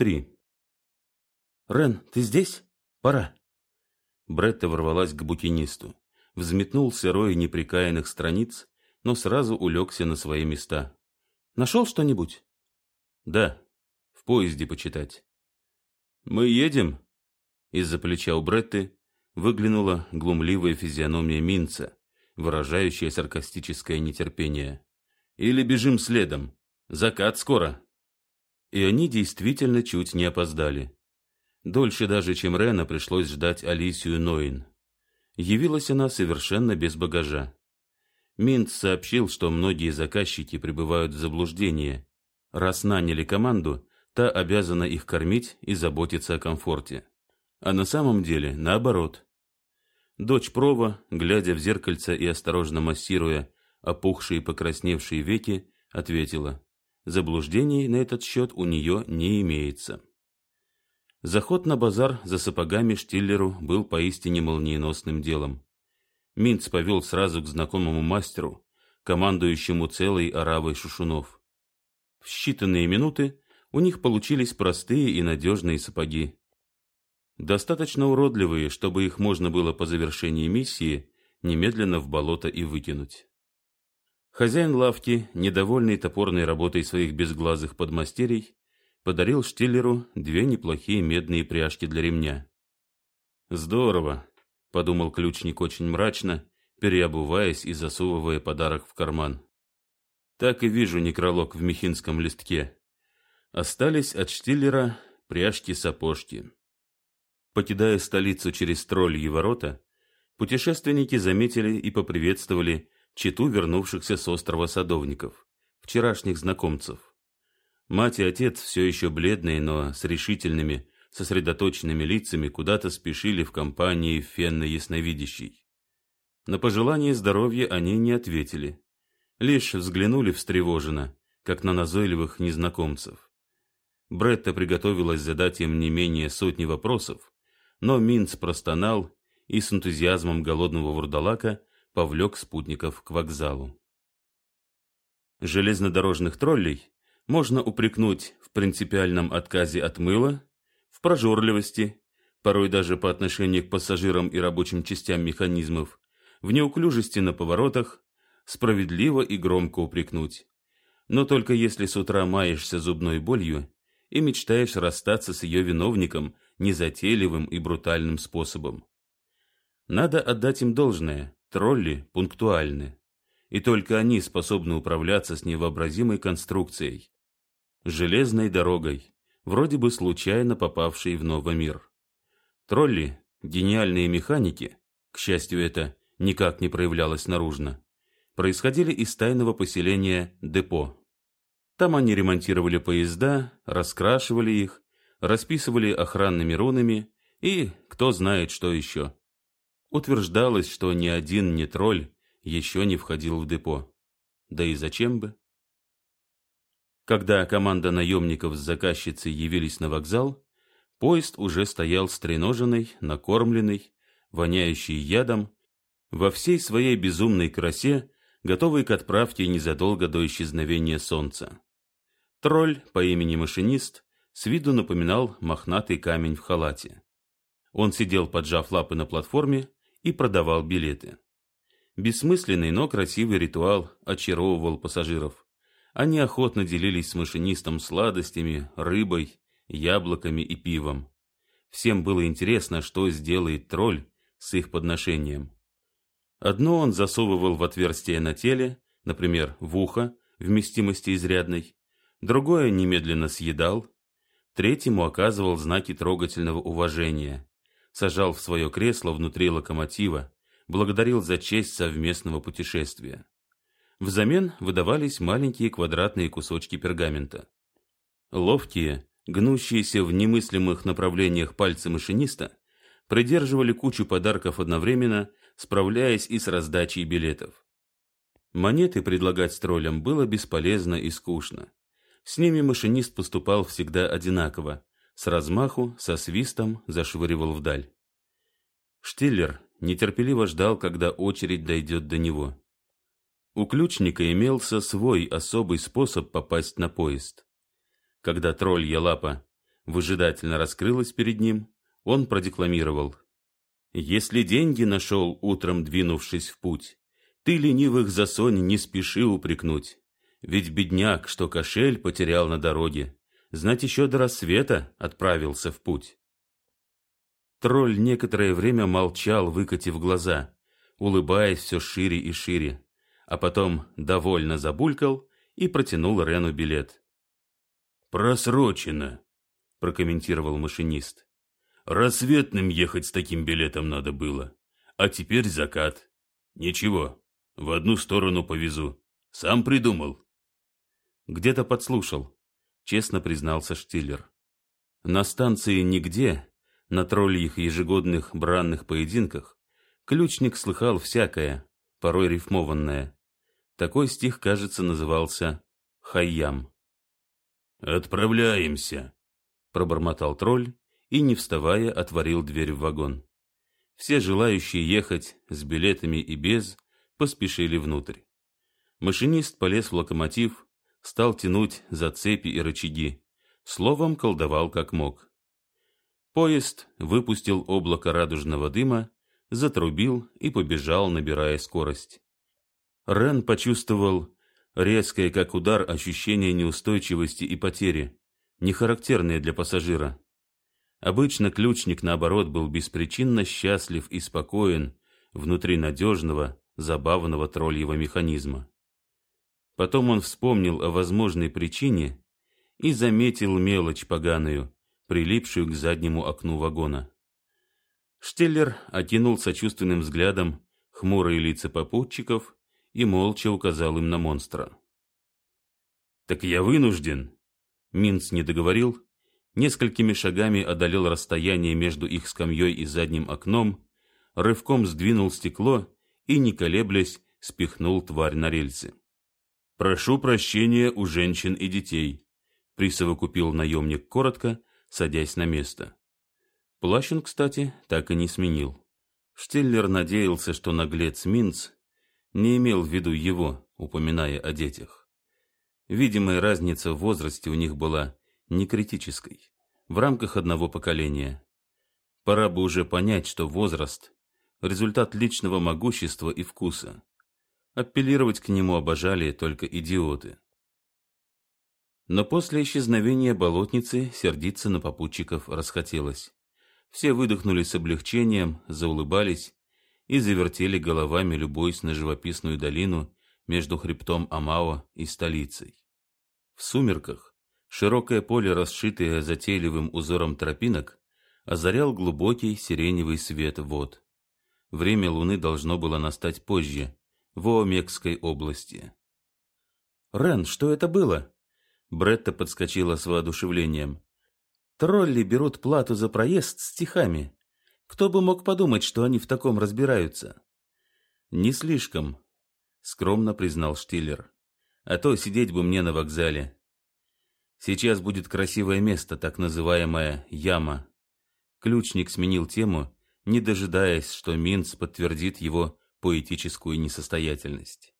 Три. «Рен, ты здесь? Пора!» Бретта ворвалась к букинисту. Взметнулся рой неприкаянных страниц, но сразу улегся на свои места. «Нашел что-нибудь?» «Да, в поезде почитать». «Мы едем?» Из-за плеча у Бретты выглянула глумливая физиономия Минца, выражающая саркастическое нетерпение. «Или бежим следом? Закат скоро!» И они действительно чуть не опоздали. Дольше даже, чем Рена, пришлось ждать Алисию Ноин. Явилась она совершенно без багажа. Минц сообщил, что многие заказчики пребывают в заблуждении. Раз наняли команду, та обязана их кормить и заботиться о комфорте. А на самом деле наоборот. Дочь Прова, глядя в зеркальце и осторожно массируя опухшие и покрасневшие веки, ответила, заблуждений на этот счет у нее не имеется. Заход на базар за сапогами Штиллеру был поистине молниеносным делом. Минц повел сразу к знакомому мастеру, командующему целой оравой шушунов. В считанные минуты у них получились простые и надежные сапоги. Достаточно уродливые, чтобы их можно было по завершении миссии немедленно в болото и выкинуть. Хозяин лавки, недовольный топорной работой своих безглазых подмастерий, подарил Штиллеру две неплохие медные пряжки для ремня. «Здорово», — подумал ключник очень мрачно, переобуваясь и засовывая подарок в карман. «Так и вижу некролог в мехинском листке. Остались от Штиллера пряжки-сапожки». Покидая столицу через тролльи ворота, путешественники заметили и поприветствовали читу вернувшихся с острова садовников, вчерашних знакомцев. Мать и отец, все еще бледные, но с решительными, сосредоточенными лицами, куда-то спешили в компании фенны ясновидящей. На пожелание здоровья они не ответили, лишь взглянули встревоженно, как на назойливых незнакомцев. Бретта приготовилась задать им не менее сотни вопросов, но Минц простонал и с энтузиазмом голодного вурдалака повлек спутников к вокзалу. Железнодорожных троллей можно упрекнуть в принципиальном отказе от мыла, в прожорливости, порой даже по отношению к пассажирам и рабочим частям механизмов, в неуклюжести на поворотах, справедливо и громко упрекнуть. Но только если с утра маешься зубной болью и мечтаешь расстаться с ее виновником незатейливым и брутальным способом. Надо отдать им должное, Тролли пунктуальны, и только они способны управляться с невообразимой конструкцией, железной дорогой, вроде бы случайно попавшей в новый мир. Тролли – гениальные механики, к счастью, это никак не проявлялось наружно, происходили из тайного поселения Депо. Там они ремонтировали поезда, раскрашивали их, расписывали охранными рунами и кто знает что еще. Утверждалось, что ни один не тролль еще не входил в депо. Да и зачем бы? Когда команда наемников с заказчицей явились на вокзал, поезд уже стоял стреноженный, накормленный, воняющий ядом, во всей своей безумной красе, готовый к отправке незадолго до исчезновения солнца. Тролль по имени Машинист с виду напоминал мохнатый камень в халате. Он сидел, поджав лапы на платформе, и продавал билеты. Бессмысленный, но красивый ритуал очаровывал пассажиров. Они охотно делились с машинистом сладостями, рыбой, яблоками и пивом. Всем было интересно, что сделает тролль с их подношением. Одно он засовывал в отверстие на теле, например, в ухо, вместимости изрядной, другое немедленно съедал, третьему оказывал знаки трогательного уважения, сажал в свое кресло внутри локомотива, благодарил за честь совместного путешествия. Взамен выдавались маленькие квадратные кусочки пергамента. Ловкие, гнущиеся в немыслимых направлениях пальцы машиниста придерживали кучу подарков одновременно, справляясь и с раздачей билетов. Монеты предлагать троллям было бесполезно и скучно. С ними машинист поступал всегда одинаково, с размаху, со свистом зашвыривал вдаль. Штиллер нетерпеливо ждал, когда очередь дойдет до него. У ключника имелся свой особый способ попасть на поезд. Когда троллья лапа выжидательно раскрылась перед ним, он продекламировал. «Если деньги нашел, утром двинувшись в путь, ты ленивых за сонь не спеши упрекнуть, ведь бедняк, что кошель потерял на дороге, знать еще до рассвета отправился в путь». Тролль некоторое время молчал, выкатив глаза, улыбаясь все шире и шире, а потом довольно забулькал и протянул Рену билет. «Просрочено», — прокомментировал машинист. «Рассветным ехать с таким билетом надо было. А теперь закат. Ничего, в одну сторону повезу. Сам придумал». «Где-то подслушал», — честно признался Штиллер. На станции нигде, на тролльих ежегодных бранных поединках, ключник слыхал всякое, порой рифмованное. Такой стих, кажется, назывался «Хайям». «Отправляемся», — пробормотал тролль и, не вставая, отворил дверь в вагон. Все желающие ехать с билетами и без поспешили внутрь. Машинист полез в локомотив, стал тянуть за цепи и рычаги, словом колдовал как мог. Поезд выпустил облако радужного дыма, затрубил и побежал, набирая скорость. Рен почувствовал резкое, как удар, ощущение неустойчивости и потери, не характерное для пассажира. Обычно ключник, наоборот, был беспричинно счастлив и спокоен внутри надежного, забавного тролльего механизма. Потом он вспомнил о возможной причине и заметил мелочь поганую, прилипшую к заднему окну вагона. Штеллер окинул сочувственным взглядом хмурые лица попутчиков и молча указал им на монстра. «Так я вынужден!» Минц не договорил, несколькими шагами одолел расстояние между их скамьей и задним окном, рывком сдвинул стекло и, не колеблясь, спихнул тварь на рельсы. «Прошу прощения у женщин и детей», — присовокупил наемник коротко, садясь на место. Плащ он, кстати, так и не сменил. Штеллер надеялся, что наглец Минц не имел в виду его, упоминая о детях. Видимая разница в возрасте у них была не критической, в рамках одного поколения. Пора бы уже понять, что возраст – результат личного могущества и вкуса. Апеллировать к нему обожали только идиоты. Но после исчезновения болотницы сердиться на попутчиков расхотелось. Все выдохнули с облегчением, заулыбались и завертели головами, любуясь на живописную долину между хребтом Амао и столицей. В сумерках широкое поле, расшитое затейливым узором тропинок, озарял глубокий сиреневый свет вод. Время луны должно было настать позже, в Оомекской области. «Рен, что это было?» Бретта подскочила с воодушевлением. «Тролли берут плату за проезд стихами. Кто бы мог подумать, что они в таком разбираются? Не слишком, скромно признал Штиллер. А то сидеть бы мне на вокзале. Сейчас будет красивое место, так называемая яма. Ключник сменил тему, не дожидаясь, что Минц подтвердит его поэтическую несостоятельность.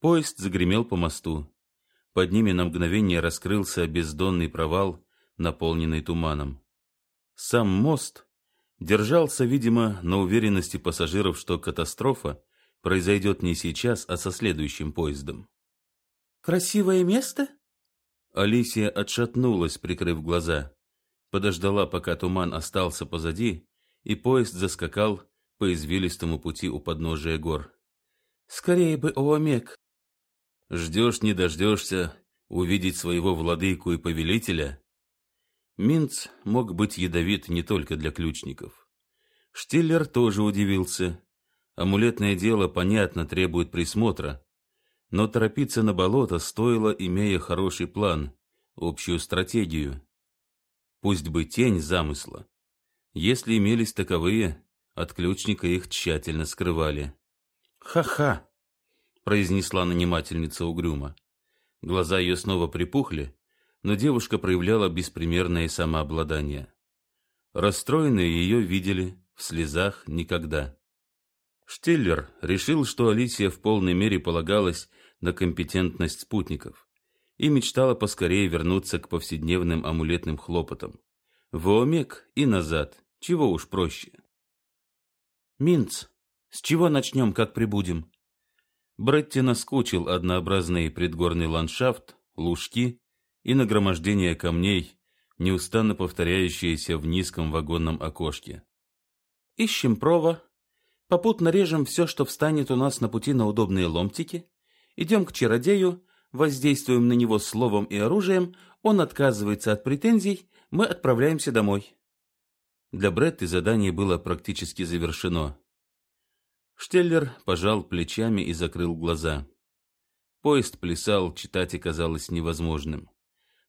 Поезд загремел по мосту. Под ними на мгновение раскрылся бездонный провал, наполненный туманом. Сам мост держался, видимо, на уверенности пассажиров, что катастрофа произойдет не сейчас, а со следующим поездом. «Красивое место?» Алисия отшатнулась, прикрыв глаза. Подождала, пока туман остался позади, и поезд заскакал по извилистому пути у подножия гор. «Скорее бы, Оомек!» «Ждешь, не дождешься увидеть своего владыку и повелителя?» Минц мог быть ядовит не только для ключников. Штиллер тоже удивился. Амулетное дело, понятно, требует присмотра. Но торопиться на болото стоило, имея хороший план, общую стратегию. Пусть бы тень замысла. Если имелись таковые, от ключника их тщательно скрывали. «Ха-ха!» — произнесла нанимательница угрюмо. Глаза ее снова припухли, но девушка проявляла беспримерное самообладание. Расстроенные ее видели в слезах никогда. Штиллер решил, что Алисия в полной мере полагалась на компетентность спутников, и мечтала поскорее вернуться к повседневным амулетным хлопотам. В Омек и назад, чего уж проще. «Минц, с чего начнем, как прибудем?» Бретти наскучил однообразный предгорный ландшафт, лужки и нагромождение камней, неустанно повторяющиеся в низком вагонном окошке. «Ищем прова, попутно режем все, что встанет у нас на пути на удобные ломтики, идем к чародею, воздействуем на него словом и оружием, он отказывается от претензий, мы отправляемся домой». Для Бретты задание было практически завершено. Штеллер пожал плечами и закрыл глаза. Поезд плясал, читать оказалось невозможным.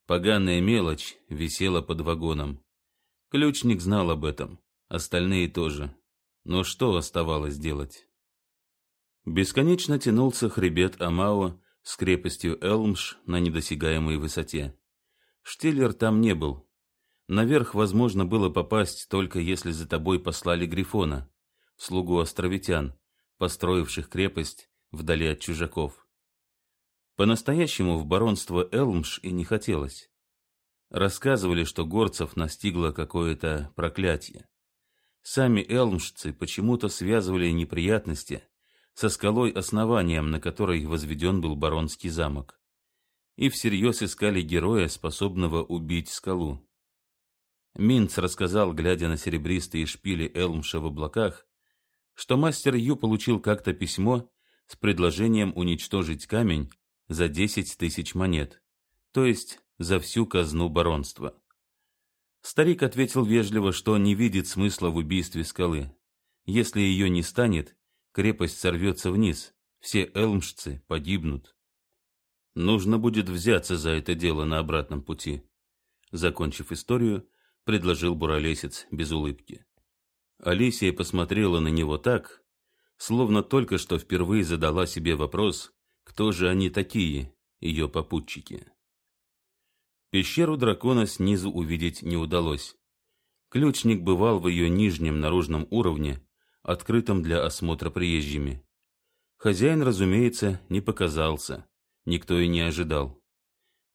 Поганая мелочь висела под вагоном. Ключник знал об этом, остальные тоже. Но что оставалось делать? Бесконечно тянулся хребет Амао с крепостью Элмш на недосягаемой высоте. Штиллер там не был. Наверх возможно было попасть только если за тобой послали Грифона, слугу островитян, построивших крепость вдали от чужаков. По-настоящему в баронство Элмш и не хотелось. Рассказывали, что горцев настигло какое-то проклятие. Сами элмшцы почему-то связывали неприятности со скалой основанием, на которой возведен был баронский замок. И всерьез искали героя, способного убить скалу. Минц рассказал, глядя на серебристые шпили Элмша в облаках, что мастер Ю получил как-то письмо с предложением уничтожить камень за десять тысяч монет, то есть за всю казну баронства. Старик ответил вежливо, что не видит смысла в убийстве скалы. Если ее не станет, крепость сорвется вниз, все элмшцы погибнут. Нужно будет взяться за это дело на обратном пути. Закончив историю, предложил буролесец без улыбки. Алисия посмотрела на него так, словно только что впервые задала себе вопрос, кто же они такие, ее попутчики. Пещеру дракона снизу увидеть не удалось. Ключник бывал в ее нижнем наружном уровне, открытом для осмотра приезжими. Хозяин, разумеется, не показался, никто и не ожидал.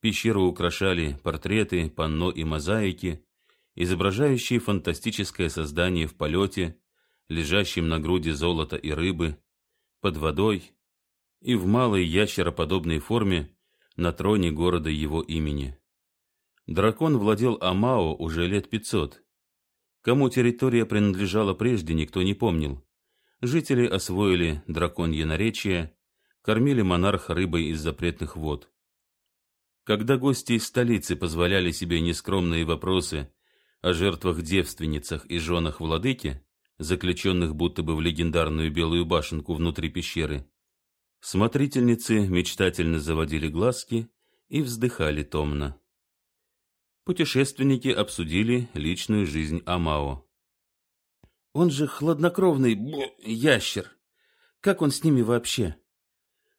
Пещеру украшали портреты, панно и мозаики, изображающие фантастическое создание в полете, лежащим на груди золота и рыбы, под водой и в малой ящероподобной форме на троне города его имени. Дракон владел Амао уже лет пятьсот. Кому территория принадлежала прежде, никто не помнил. Жители освоили драконье наречие, кормили монарха рыбой из запретных вод. Когда гости из столицы позволяли себе нескромные вопросы о жертвах-девственницах и женах владыки, заключенных будто бы в легендарную белую башенку внутри пещеры, смотрительницы мечтательно заводили глазки и вздыхали томно. Путешественники обсудили личную жизнь Амао. «Он же хладнокровный бл, ящер. Как он с ними вообще?»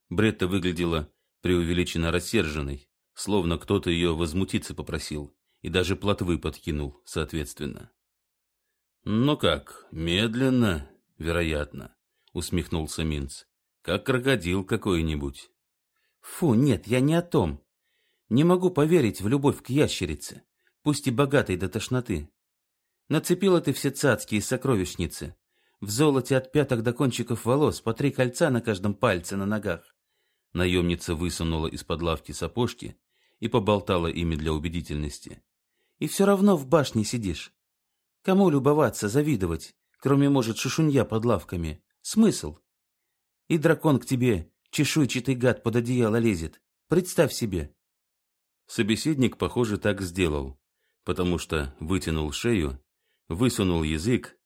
Бретта выглядела преувеличенно рассерженной, словно кто-то ее возмутиться попросил и даже плотвы подкинул, соответственно. «Ну как, медленно, вероятно», — усмехнулся Минц. «Как крокодил какой-нибудь». «Фу, нет, я не о том. Не могу поверить в любовь к ящерице, пусть и богатой до тошноты. Нацепила ты все цацкие сокровищницы. В золоте от пяток до кончиков волос, по три кольца на каждом пальце на ногах. Наемница высунула из-под лавки сапожки и поболтала ими для убедительности. И все равно в башне сидишь. Кому любоваться, завидовать, кроме, может, шушунья под лавками? Смысл? И дракон к тебе, чешуйчатый гад, под одеяло лезет. Представь себе. Собеседник, похоже, так сделал, потому что вытянул шею, высунул язык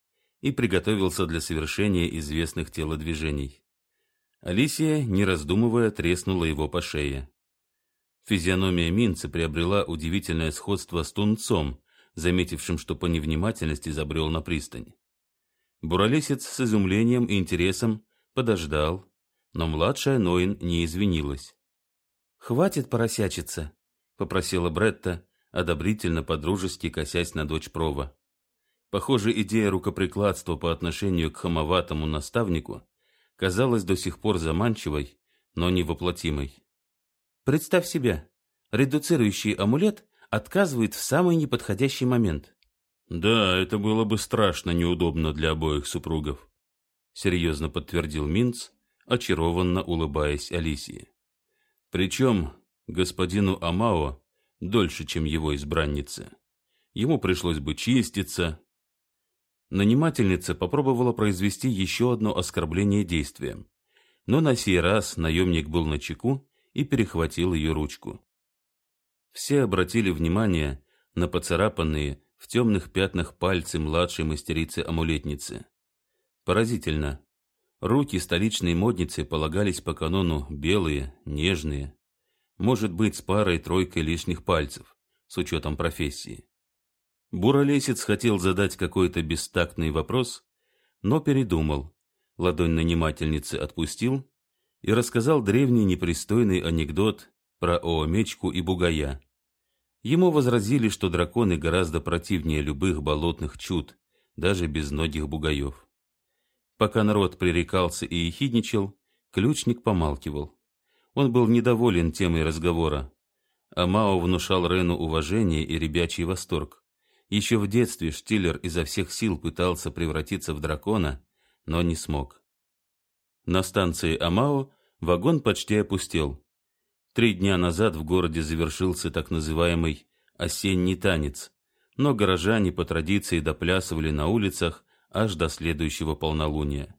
и приготовился для совершения известных телодвижений. Алисия, не раздумывая, треснула его по шее. Физиономия Минца приобрела удивительное сходство с тунцом, заметившим, что по невнимательности забрел на пристань. Буролесец с изумлением и интересом подождал, но младшая Ноин не извинилась. «Хватит поросячиться», — попросила Бретта, одобрительно подружески косясь на дочь Прова. Похоже, идея рукоприкладства по отношению к хамоватому наставнику казалась до сих пор заманчивой, но невоплотимой. Представь себе, Редуцирующий амулет отказывает в самый неподходящий момент. Да, это было бы страшно неудобно для обоих супругов, серьезно подтвердил Минц, очарованно улыбаясь Алисии. Причем господину Амао дольше, чем его избраннице. Ему пришлось бы чиститься. Нанимательница попробовала произвести еще одно оскорбление действием, но на сей раз наемник был на чеку и перехватил ее ручку. Все обратили внимание на поцарапанные в темных пятнах пальцы младшей мастерицы-амулетницы. Поразительно. Руки столичной модницы полагались по канону белые, нежные, может быть, с парой-тройкой лишних пальцев, с учетом профессии. Буролесец хотел задать какой-то бестактный вопрос, но передумал, ладонь нанимательницы отпустил и рассказал древний непристойный анекдот про Оомечку и Бугая. Ему возразили, что драконы гораздо противнее любых болотных чуд, даже безногих бугаев. Пока народ пререкался и ехидничал, ключник помалкивал. Он был недоволен темой разговора. А Мао внушал Рену уважение и ребячий восторг. Еще в детстве Штиллер изо всех сил пытался превратиться в дракона, но не смог. На станции Амао вагон почти опустел. Три дня назад в городе завершился так называемый «осенний танец», но горожане по традиции доплясывали на улицах аж до следующего полнолуния.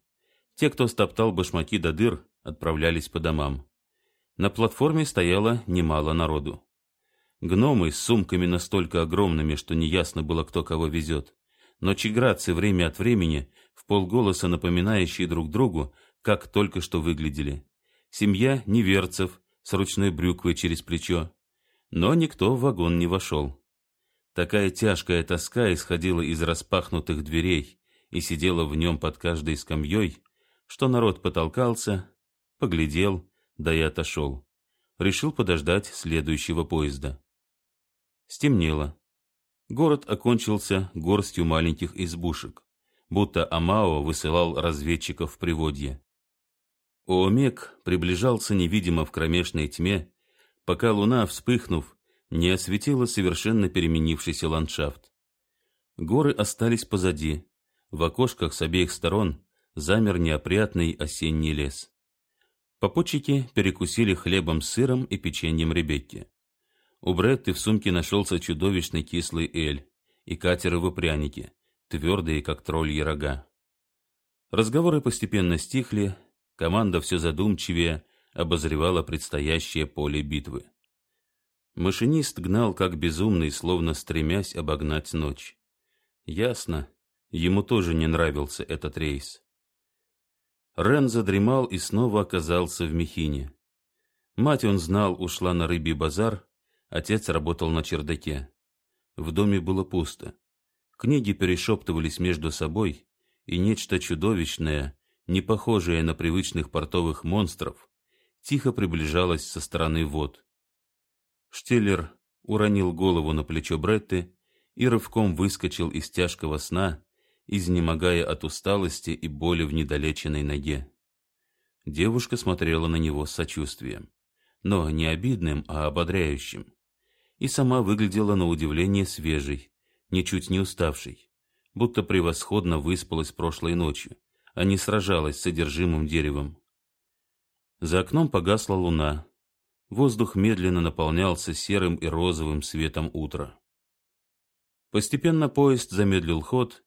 Те, кто стоптал башмаки до дыр, отправлялись по домам. На платформе стояло немало народу. Гномы с сумками настолько огромными, что неясно было, кто кого везет. Но чиградцы время от времени, в полголоса напоминающие друг другу, как только что выглядели. Семья неверцев, с ручной брюквой через плечо. Но никто в вагон не вошел. Такая тяжкая тоска исходила из распахнутых дверей и сидела в нем под каждой скамьей, что народ потолкался, поглядел, да и отошел. Решил подождать следующего поезда. Стемнело. Город окончился горстью маленьких избушек, будто Амао высылал разведчиков в приводье. Оомек приближался невидимо в кромешной тьме, пока луна, вспыхнув, не осветила совершенно переменившийся ландшафт. Горы остались позади. В окошках с обеих сторон замер неопрятный осенний лес. Попутчики перекусили хлебом с сыром и печеньем Ребекки. У Бретты в сумке нашелся чудовищный кислый эль и катеровы пряники, твердые, как тролльи рога. Разговоры постепенно стихли, Команда все задумчивее обозревала предстоящее поле битвы. Машинист гнал как безумный, словно стремясь обогнать ночь. Ясно, ему тоже не нравился этот рейс. Рен задремал и снова оказался в Мехине. Мать он знал, ушла на рыбий базар, отец работал на чердаке. В доме было пусто. Книги перешептывались между собой, и нечто чудовищное не похожая на привычных портовых монстров, тихо приближалась со стороны вод. Штеллер уронил голову на плечо Бретты и рывком выскочил из тяжкого сна, изнемогая от усталости и боли в недолеченной ноге. Девушка смотрела на него с сочувствием, но не обидным, а ободряющим, и сама выглядела на удивление свежей, ничуть не уставшей, будто превосходно выспалась прошлой ночью а не сражалась с содержимым деревом. За окном погасла луна. Воздух медленно наполнялся серым и розовым светом утра. Постепенно поезд замедлил ход,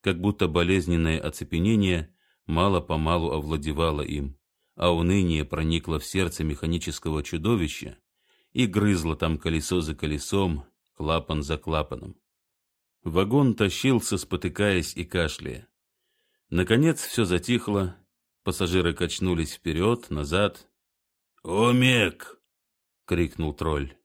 как будто болезненное оцепенение мало-помалу овладевало им, а уныние проникло в сердце механического чудовища и грызло там колесо за колесом, клапан за клапаном. Вагон тащился, спотыкаясь и кашляя. Наконец все затихло, пассажиры качнулись вперед, назад. «Омек!» — крикнул тролль.